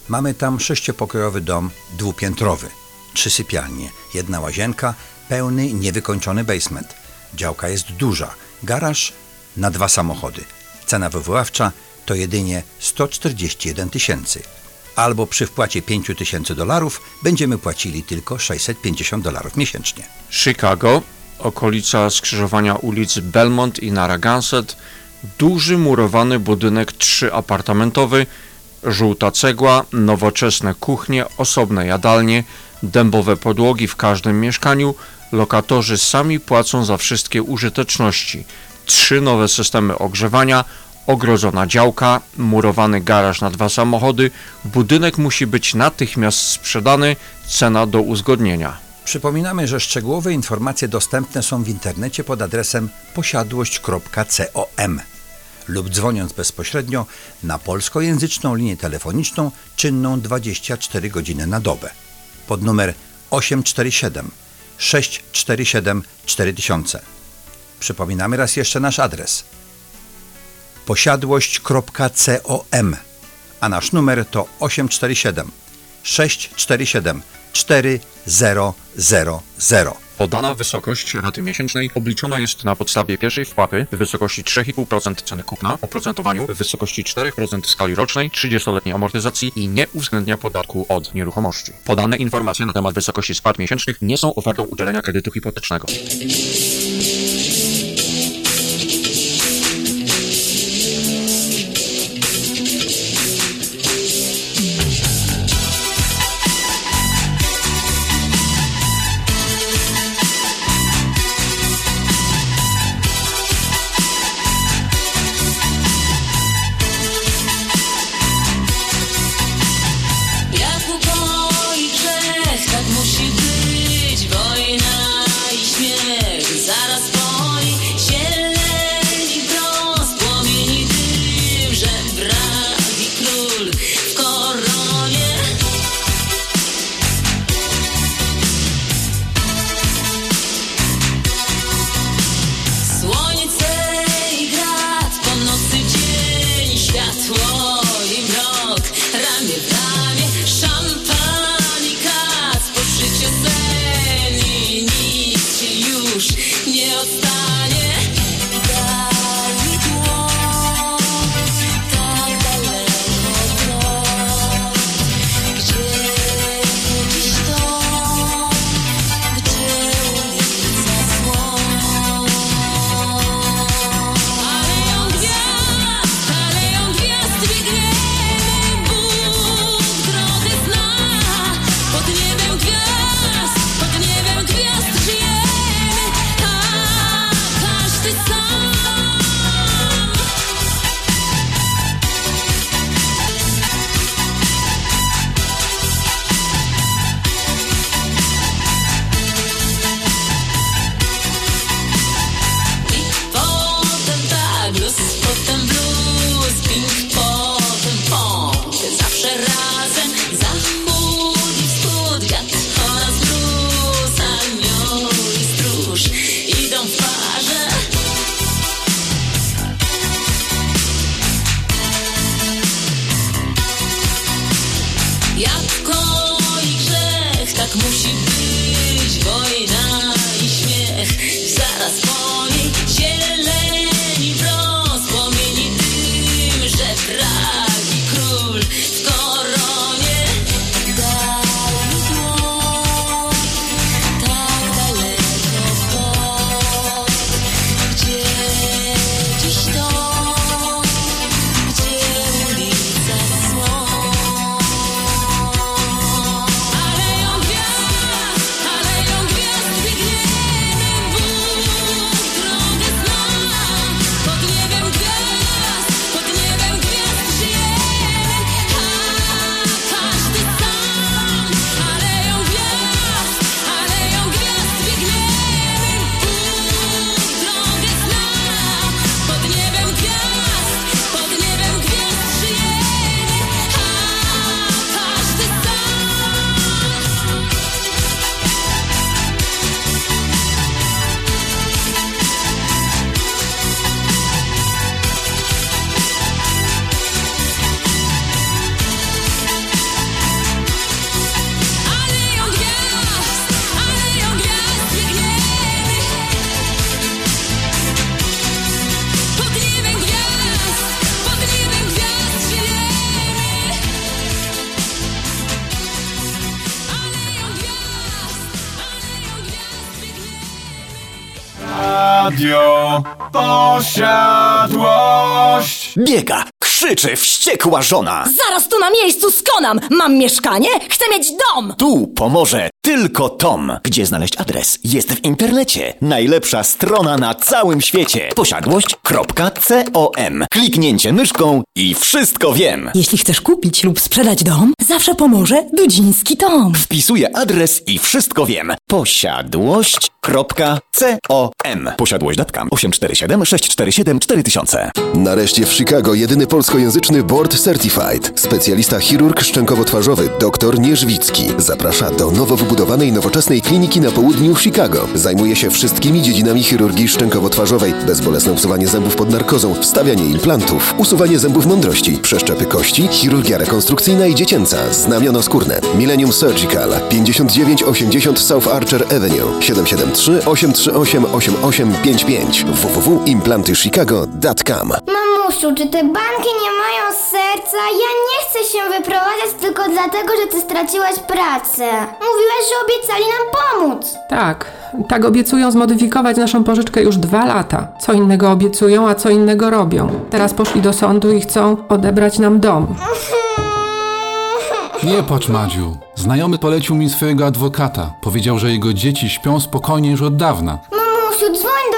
Speaker 1: Mamy tam sześciopokojowy dom dwupiętrowy, trzy sypialnie, jedna łazienka, pełny, niewykończony basement. Działka jest duża, garaż na dwa samochody. Cena wywoławcza to jedynie 141 tysięcy. Albo przy wpłacie 5 tysięcy dolarów będziemy płacili tylko 650 dolarów miesięcznie.
Speaker 2: Chicago, okolica skrzyżowania ulic Belmont i Narragansett, duży murowany budynek trzyapartamentowy, żółta cegła, nowoczesne kuchnie, osobne jadalnie, dębowe podłogi w każdym mieszkaniu, lokatorzy sami płacą za wszystkie użyteczności, trzy nowe systemy ogrzewania, ogrodzona działka, murowany garaż na dwa samochody, budynek musi być natychmiast sprzedany, cena do uzgodnienia.
Speaker 1: Przypominamy, że szczegółowe informacje dostępne są w internecie pod adresem posiadłość.com lub dzwoniąc bezpośrednio na polskojęzyczną linię telefoniczną czynną 24 godziny na dobę pod numer 847 647 4000. Przypominamy raz jeszcze nasz adres posiadłość.com, a nasz numer to 847 647 4000.
Speaker 2: Podana wysokość raty miesięcznej obliczona jest na podstawie pierwszej wpłaty w wysokości 3,5% ceny kupna, oprocentowaniu w wysokości 4% skali rocznej, 30-letniej amortyzacji i nie uwzględnia podatku od nieruchomości. Podane informacje na temat wysokości spłat miesięcznych nie są ofertą udzielenia kredytu hipotecznego.
Speaker 14: Posiadłość.
Speaker 3: Biega, krzyczy wściekła żona.
Speaker 15: Zaraz tu na miejscu skonam! Mam mieszkanie, chcę mieć dom!
Speaker 3: Tu pomoże tylko Tom. Gdzie znaleźć adres? Jest w internecie. Najlepsza strona na całym świecie. Posiadłość.com. Kliknięcie myszką i wszystko wiem.
Speaker 15: Jeśli chcesz kupić lub sprzedać dom, zawsze pomoże Dudziński Tom.
Speaker 3: Wpisuję adres i wszystko wiem. Posiadłość.com. Posiadłość.com 847 647 4000.
Speaker 16: Nareszcie w Chicago jedyny polskojęzyczny Board Certified. Specjalista chirurg szczękowo-twarzowy dr Nierzwicki zaprasza do nowo wybudowanej nowoczesnej kliniki na południu Chicago. Zajmuje się wszystkimi dziedzinami chirurgii szczękowo-twarzowej. Bezbolesne usuwanie zębów pod narkozą, wstawianie implantów, usuwanie zębów mądrości, przeszczepy kości, chirurgia rekonstrukcyjna i dziecięca, znamiono skórne. Millennium Surgical 5980 South Archer Avenue 773 838 8855 www.implantychicago.com
Speaker 5: Mamusiu, czy te banki nie mają serca? Ja nie chcę się wyprowadzać tylko dlatego, że ty straciłaś pracę. Mówiłaś, że obiecali nam pomóc.
Speaker 6: Tak, tak obiecują zmodyfikować naszą pożyczkę już dwa lata. Co innego obiecują, a co innego robią. Teraz poszli do sądu i chcą odebrać nam dom.
Speaker 17: Nie płacz, Madziu. Znajomy polecił mi swojego adwokata. Powiedział, że jego dzieci śpią spokojnie już od dawna.
Speaker 5: Mamusiu, dzwoń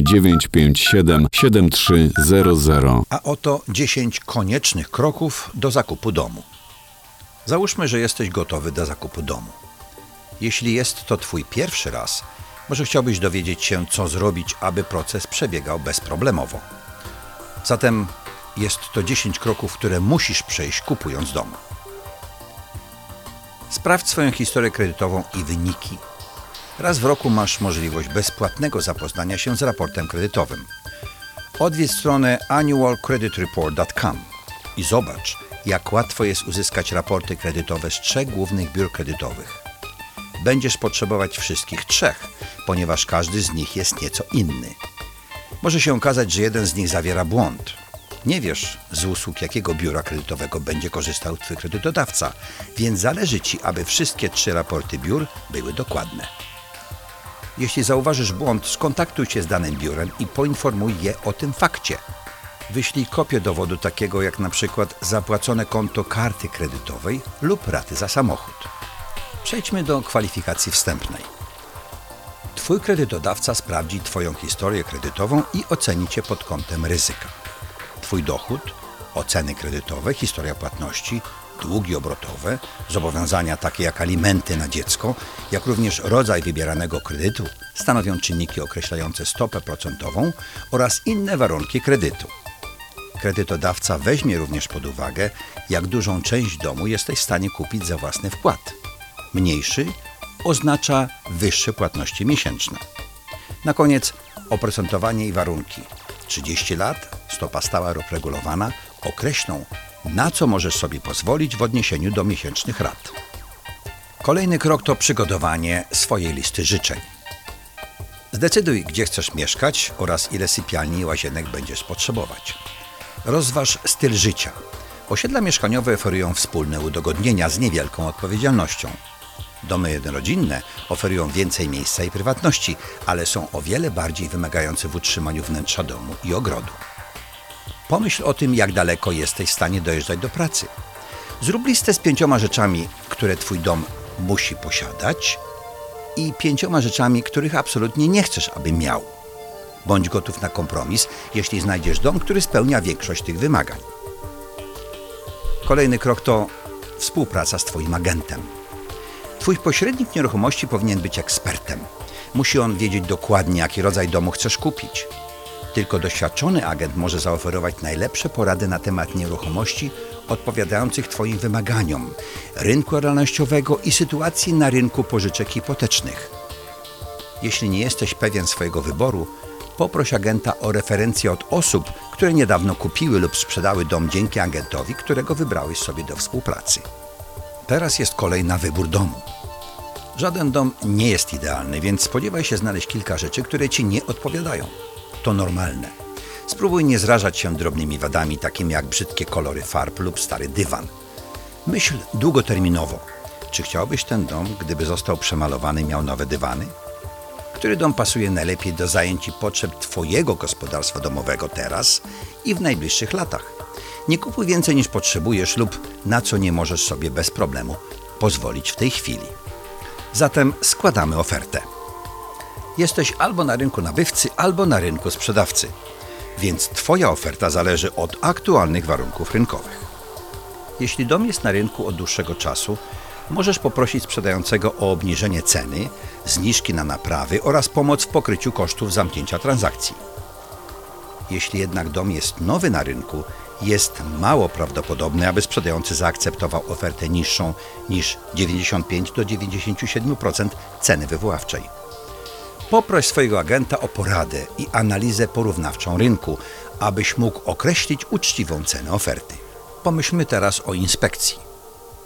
Speaker 7: 957 7300
Speaker 1: A oto 10 koniecznych kroków do zakupu domu. Załóżmy, że jesteś gotowy do zakupu domu. Jeśli jest to Twój pierwszy raz, może chciałbyś dowiedzieć się, co zrobić, aby proces przebiegał bezproblemowo. Zatem jest to 10 kroków, które musisz przejść kupując dom. Sprawdź swoją historię kredytową i wyniki. Raz w roku masz możliwość bezpłatnego zapoznania się z raportem kredytowym. Odwiedź stronę annualcreditreport.com i zobacz, jak łatwo jest uzyskać raporty kredytowe z trzech głównych biur kredytowych. Będziesz potrzebować wszystkich trzech, ponieważ każdy z nich jest nieco inny. Może się okazać, że jeden z nich zawiera błąd. Nie wiesz z usług jakiego biura kredytowego będzie korzystał Twój kredytodawca, więc zależy Ci, aby wszystkie trzy raporty biur były dokładne. Jeśli zauważysz błąd, skontaktuj się z danym biurem i poinformuj je o tym fakcie. Wyślij kopię dowodu takiego jak na przykład zapłacone konto karty kredytowej lub raty za samochód. Przejdźmy do kwalifikacji wstępnej. Twój kredytodawca sprawdzi Twoją historię kredytową i oceni Cię pod kątem ryzyka. Twój dochód, oceny kredytowe, historia płatności, długi obrotowe, zobowiązania takie jak alimenty na dziecko, jak również rodzaj wybieranego kredytu stanowią czynniki określające stopę procentową oraz inne warunki kredytu. Kredytodawca weźmie również pod uwagę, jak dużą część domu jesteś w stanie kupić za własny wkład. Mniejszy oznacza wyższe płatności miesięczne. Na koniec oprocentowanie i warunki. 30 lat, stopa stała lub regulowana określą, na co możesz sobie pozwolić w odniesieniu do miesięcznych rat. Kolejny krok to przygotowanie swojej listy życzeń. Zdecyduj, gdzie chcesz mieszkać oraz ile sypialni i łazienek będziesz potrzebować. Rozważ styl życia. Osiedla mieszkaniowe oferują wspólne udogodnienia z niewielką odpowiedzialnością. Domy jednorodzinne oferują więcej miejsca i prywatności, ale są o wiele bardziej wymagające w utrzymaniu wnętrza domu i ogrodu. Pomyśl o tym, jak daleko jesteś w stanie dojeżdżać do pracy. Zrób listę z pięcioma rzeczami, które Twój dom musi posiadać i pięcioma rzeczami, których absolutnie nie chcesz, aby miał. Bądź gotów na kompromis, jeśli znajdziesz dom, który spełnia większość tych wymagań. Kolejny krok to współpraca z Twoim agentem. Twój pośrednik nieruchomości powinien być ekspertem. Musi on wiedzieć dokładnie, jaki rodzaj domu chcesz kupić. Tylko doświadczony agent może zaoferować najlepsze porady na temat nieruchomości odpowiadających Twoim wymaganiom, rynku realnościowego i sytuacji na rynku pożyczek hipotecznych. Jeśli nie jesteś pewien swojego wyboru, Poproś agenta o referencję od osób, które niedawno kupiły lub sprzedały dom dzięki agentowi, którego wybrałeś sobie do współpracy. Teraz jest kolej na wybór domu. Żaden dom nie jest idealny, więc spodziewaj się znaleźć kilka rzeczy, które ci nie odpowiadają. To normalne. Spróbuj nie zrażać się drobnymi wadami, takimi jak brzydkie kolory farb lub stary dywan. Myśl długoterminowo. Czy chciałbyś ten dom, gdyby został przemalowany, miał nowe dywany? Który dom pasuje najlepiej do zajęć i potrzeb Twojego gospodarstwa domowego teraz i w najbliższych latach? Nie kupuj więcej niż potrzebujesz lub na co nie możesz sobie bez problemu pozwolić w tej chwili. Zatem składamy ofertę. Jesteś albo na rynku nabywcy, albo na rynku sprzedawcy, więc Twoja oferta zależy od aktualnych warunków rynkowych. Jeśli dom jest na rynku od dłuższego czasu, możesz poprosić sprzedającego o obniżenie ceny, zniżki na naprawy oraz pomoc w pokryciu kosztów zamknięcia transakcji. Jeśli jednak dom jest nowy na rynku, jest mało prawdopodobne, aby sprzedający zaakceptował ofertę niższą niż 95 do 97% ceny wywoławczej. Poproś swojego agenta o poradę i analizę porównawczą rynku, abyś mógł określić uczciwą cenę oferty. Pomyślmy teraz o inspekcji.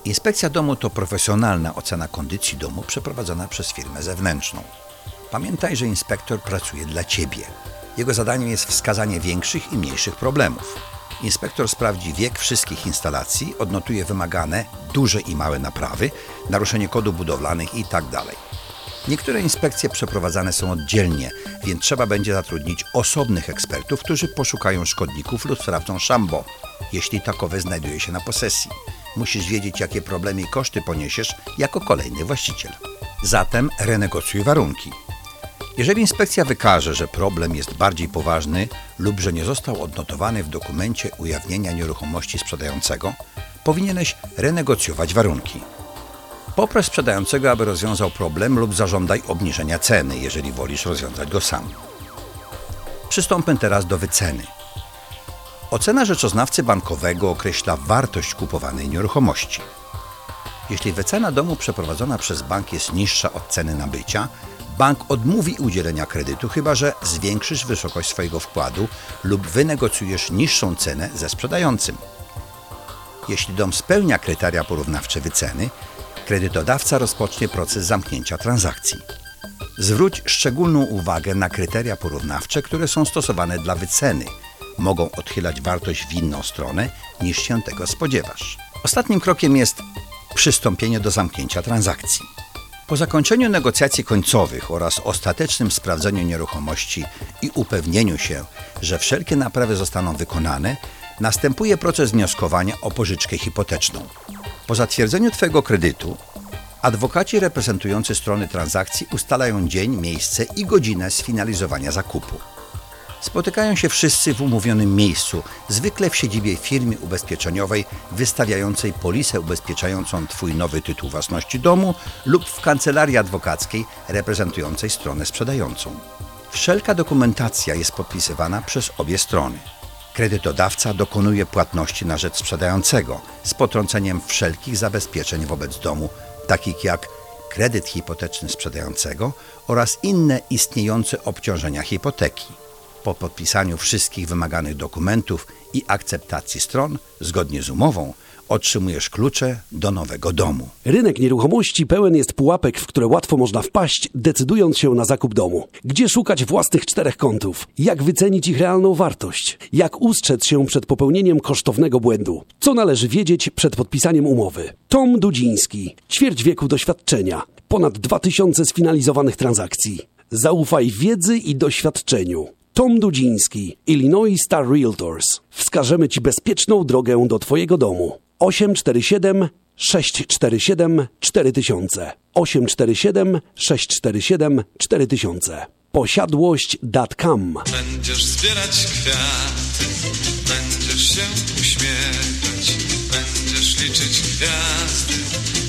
Speaker 1: Inspekcja domu to profesjonalna ocena kondycji domu przeprowadzona przez firmę zewnętrzną. Pamiętaj, że inspektor pracuje dla Ciebie. Jego zadaniem jest wskazanie większych i mniejszych problemów. Inspektor sprawdzi wiek wszystkich instalacji, odnotuje wymagane duże i małe naprawy, naruszenie kodów budowlanych itd. Niektóre inspekcje przeprowadzane są oddzielnie, więc trzeba będzie zatrudnić osobnych ekspertów, którzy poszukają szkodników lub sprawdzą szambo, jeśli takowe znajduje się na posesji. Musisz wiedzieć, jakie problemy i koszty poniesiesz jako kolejny właściciel. Zatem renegocjuj warunki. Jeżeli inspekcja wykaże, że problem jest bardziej poważny lub że nie został odnotowany w dokumencie ujawnienia nieruchomości sprzedającego, powinieneś renegocjować warunki. Poproś sprzedającego, aby rozwiązał problem lub zażądaj obniżenia ceny, jeżeli wolisz rozwiązać go sam. Przystąpmy teraz do wyceny. Ocena rzeczoznawcy bankowego określa wartość kupowanej nieruchomości. Jeśli wycena domu przeprowadzona przez bank jest niższa od ceny nabycia, bank odmówi udzielenia kredytu, chyba że zwiększysz wysokość swojego wkładu lub wynegocjujesz niższą cenę ze sprzedającym. Jeśli dom spełnia kryteria porównawcze wyceny, kredytodawca rozpocznie proces zamknięcia transakcji. Zwróć szczególną uwagę na kryteria porównawcze, które są stosowane dla wyceny. Mogą odchylać wartość w inną stronę niż się tego spodziewasz. Ostatnim krokiem jest przystąpienie do zamknięcia transakcji. Po zakończeniu negocjacji końcowych oraz ostatecznym sprawdzeniu nieruchomości i upewnieniu się, że wszelkie naprawy zostaną wykonane, następuje proces wnioskowania o pożyczkę hipoteczną. Po zatwierdzeniu Twojego kredytu, adwokaci reprezentujący strony transakcji ustalają dzień, miejsce i godzinę sfinalizowania zakupu. Spotykają się wszyscy w umówionym miejscu, zwykle w siedzibie firmy ubezpieczeniowej wystawiającej polisę ubezpieczającą Twój nowy tytuł własności domu lub w kancelarii adwokackiej reprezentującej stronę sprzedającą. Wszelka dokumentacja jest podpisywana przez obie strony. Kredytodawca dokonuje płatności na rzecz sprzedającego z potrąceniem wszelkich zabezpieczeń wobec domu, takich jak kredyt hipoteczny sprzedającego oraz inne istniejące obciążenia hipoteki. Po podpisaniu wszystkich wymaganych dokumentów i akceptacji stron, zgodnie z umową, otrzymujesz klucze do nowego domu.
Speaker 10: Rynek nieruchomości pełen jest pułapek, w które łatwo można wpaść, decydując się na zakup domu. Gdzie szukać własnych czterech kątów? Jak wycenić ich realną wartość? Jak ustrzec się przed popełnieniem kosztownego błędu? Co należy wiedzieć przed podpisaniem umowy? Tom Dudziński, ćwierć wieku doświadczenia, ponad 2000 sfinalizowanych transakcji. Zaufaj wiedzy i doświadczeniu. Tom Dudziński, Illinois Star Realtors. Wskażemy Ci bezpieczną drogę do Twojego domu. 847 647 4000 847 647 4000 posiadłość.com
Speaker 14: Będziesz zbierać kwiaty, będziesz się uśmiechać, będziesz liczyć gwiazdy,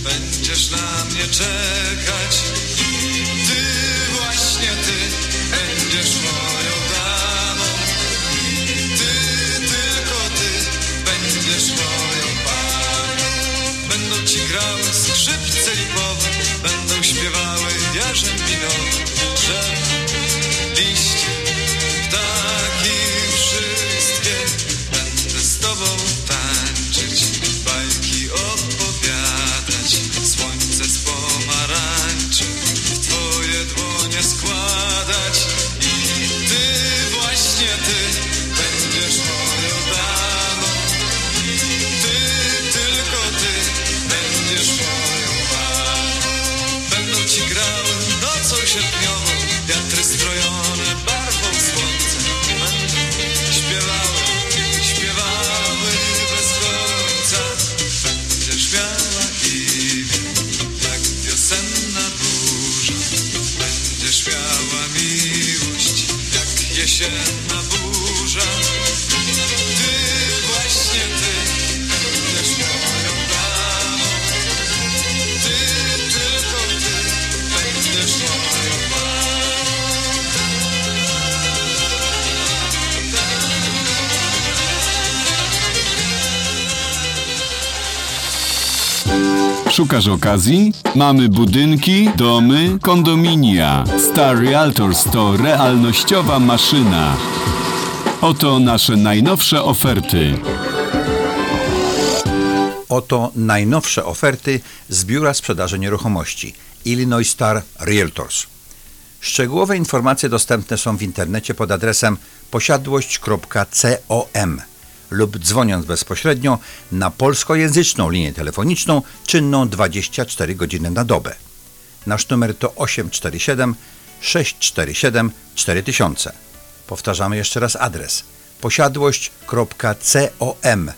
Speaker 14: będziesz na mnie czekać. ocean.
Speaker 7: Szukasz okazji? Mamy budynki, domy, kondominia. Star Realtors to realnościowa maszyna. Oto nasze najnowsze oferty.
Speaker 1: Oto najnowsze oferty z Biura Sprzedaży Nieruchomości Illinois Star Realtors. Szczegółowe informacje dostępne są w internecie pod adresem posiadłość.com lub dzwoniąc bezpośrednio na polskojęzyczną linię telefoniczną czynną 24 godziny na dobę. Nasz numer to 847 647 4000. Powtarzamy jeszcze raz adres posiadłość.com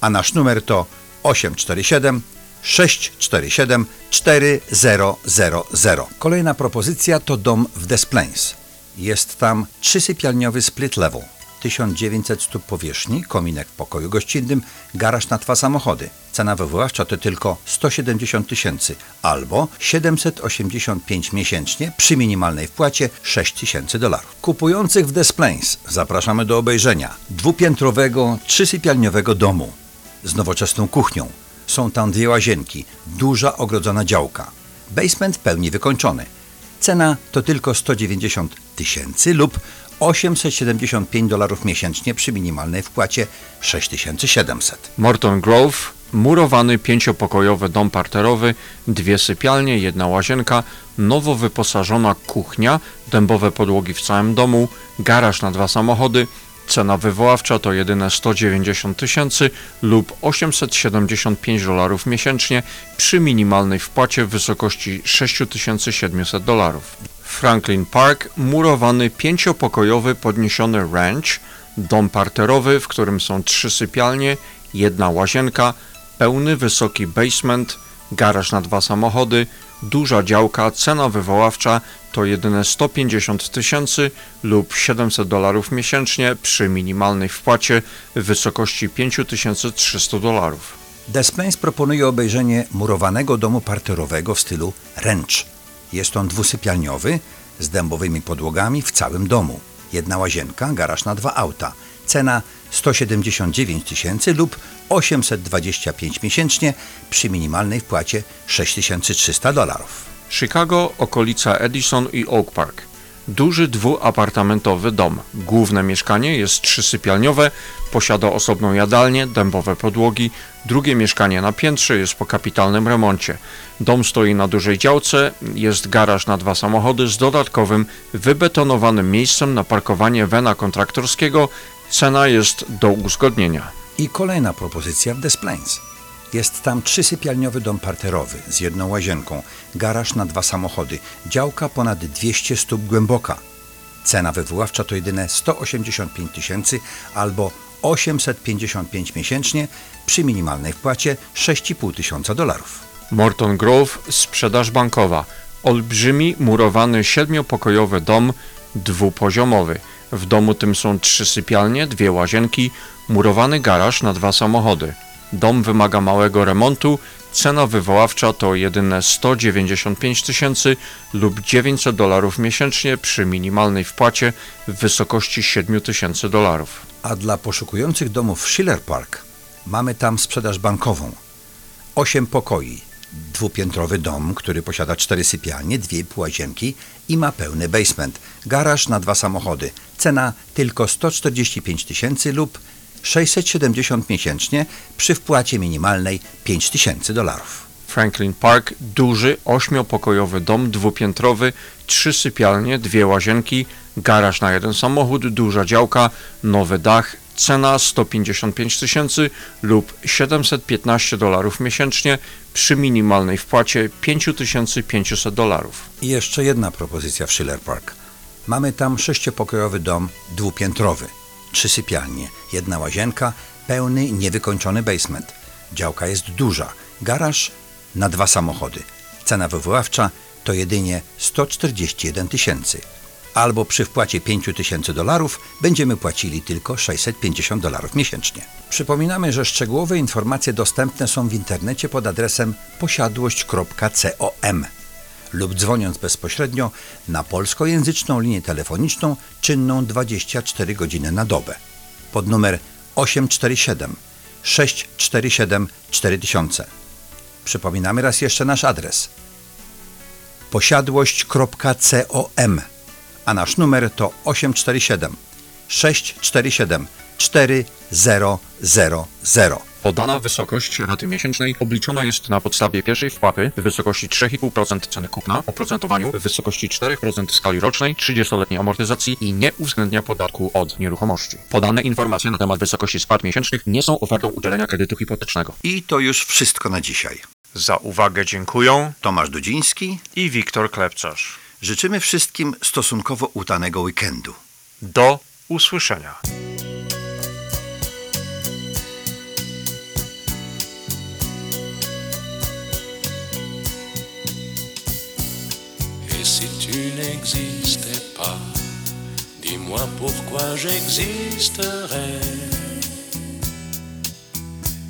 Speaker 1: a nasz numer to 847 647 4000. Kolejna propozycja to dom w Des. Jest tam trzysypialniowy split level, 1900 stóp powierzchni, kominek w pokoju gościnnym, garaż na dwa samochody. Cena wywoławcza to tylko 170 tysięcy albo 785 miesięcznie przy minimalnej wpłacie 6 tysięcy dolarów. Kupujących w Des Plaines zapraszamy do obejrzenia dwupiętrowego, trzysypialniowego domu z nowoczesną kuchnią. Są tam dwie łazienki, duża ogrodzona działka. Basement w pełni wykończony. Cena to tylko 190 tysięcy lub 875 dolarów miesięcznie przy minimalnej wpłacie 6700.
Speaker 2: Morton Grove, murowany pięciopokojowy dom parterowy, dwie sypialnie, jedna łazienka, nowo wyposażona kuchnia, dębowe podłogi w całym domu, garaż na dwa samochody. Cena wywoławcza to jedyne 190 tysięcy lub 875 dolarów miesięcznie przy minimalnej wpłacie w wysokości 6700 dolarów. Franklin Park, murowany pięciopokojowy podniesiony ranch, dom parterowy, w którym są trzy sypialnie, jedna łazienka, pełny wysoki basement, garaż na dwa samochody, duża działka, cena wywoławcza to jedyne 150 tysięcy lub 700 dolarów miesięcznie przy minimalnej wpłacie w wysokości 5300 dolarów.
Speaker 1: Des proponuje obejrzenie murowanego domu parterowego w stylu ranch. Jest on dwusypialniowy, z dębowymi podłogami w całym domu. Jedna łazienka, garaż na dwa auta. Cena 179 tysięcy lub 825 miesięcznie przy minimalnej wpłacie 6300 dolarów.
Speaker 2: Chicago, okolica Edison i Oak Park. Duży dwuapartamentowy dom. Główne mieszkanie jest trzysypialniowe, posiada osobną jadalnię, dębowe podłogi. Drugie mieszkanie na piętrze jest po kapitalnym remoncie. Dom stoi na dużej działce, jest garaż na dwa samochody z dodatkowym, wybetonowanym miejscem na parkowanie wena kontraktorskiego. Cena jest do uzgodnienia.
Speaker 1: I kolejna propozycja w Des Plaines. Jest tam trzysypialniowy dom parterowy z jedną łazienką, garaż na dwa samochody, działka ponad 200 stóp głęboka. Cena wywoławcza to jedyne 185 tysięcy albo 855 miesięcznie przy minimalnej wpłacie 6,5 tysiąca dolarów.
Speaker 2: Morton Grove, sprzedaż bankowa. Olbrzymi, murowany, siedmiopokojowy dom, dwupoziomowy. W domu tym są trzy sypialnie, dwie łazienki, murowany garaż na dwa samochody. Dom wymaga małego remontu, cena wywoławcza to jedyne 195 tysięcy lub 900 dolarów miesięcznie przy minimalnej wpłacie w wysokości 7 tysięcy dolarów.
Speaker 1: A dla poszukujących domów w Schiller Park mamy tam sprzedaż bankową. Osiem pokoi, dwupiętrowy dom, który posiada cztery sypialnie, dwie łazienki i ma pełny basement, garaż na dwa samochody. Cena tylko 145 tysięcy lub 670 miesięcznie przy wpłacie minimalnej 5000 dolarów.
Speaker 2: Franklin Park, duży, ośmiopokojowy dom dwupiętrowy, trzy sypialnie, dwie łazienki, garaż na jeden samochód, duża działka, nowy dach, cena 155 tysięcy lub 715 dolarów miesięcznie przy minimalnej wpłacie 5500 dolarów.
Speaker 1: I jeszcze jedna propozycja w Schiller Park. Mamy tam sześciopokojowy dom dwupiętrowy, trzy sypialnie, jedna łazienka, pełny, niewykończony basement. Działka jest duża, garaż na dwa samochody. Cena wywoławcza to jedynie 141 tysięcy. Albo przy wpłacie 5 tysięcy dolarów będziemy płacili tylko 650 dolarów miesięcznie. Przypominamy, że szczegółowe informacje dostępne są w internecie pod adresem posiadłość.com lub dzwoniąc bezpośrednio na polskojęzyczną linię telefoniczną czynną 24 godziny na dobę pod numer 847 647 4000. Przypominamy raz jeszcze nasz adres. posiadłość.com, a nasz numer to 847 647 4000.
Speaker 2: Podana wysokość raty miesięcznej obliczona jest na podstawie pierwszej wpłaty w wysokości 3,5% ceny kupna, oprocentowaniu w wysokości 4% w skali rocznej, 30-letniej amortyzacji i nie uwzględnia podatku od nieruchomości. Podane informacje na temat wysokości spłat miesięcznych nie są ofertą udzielenia kredytu hipotecznego.
Speaker 1: I to już wszystko na dzisiaj.
Speaker 2: Za uwagę dziękuję
Speaker 1: Tomasz Dudziński
Speaker 2: i Wiktor Klepcarz.
Speaker 1: Życzymy wszystkim stosunkowo udanego weekendu.
Speaker 2: Do usłyszenia.
Speaker 18: Et si tu n'existais pas, dis-moi pourquoi j'existerais.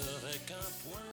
Speaker 18: serait qu'un point.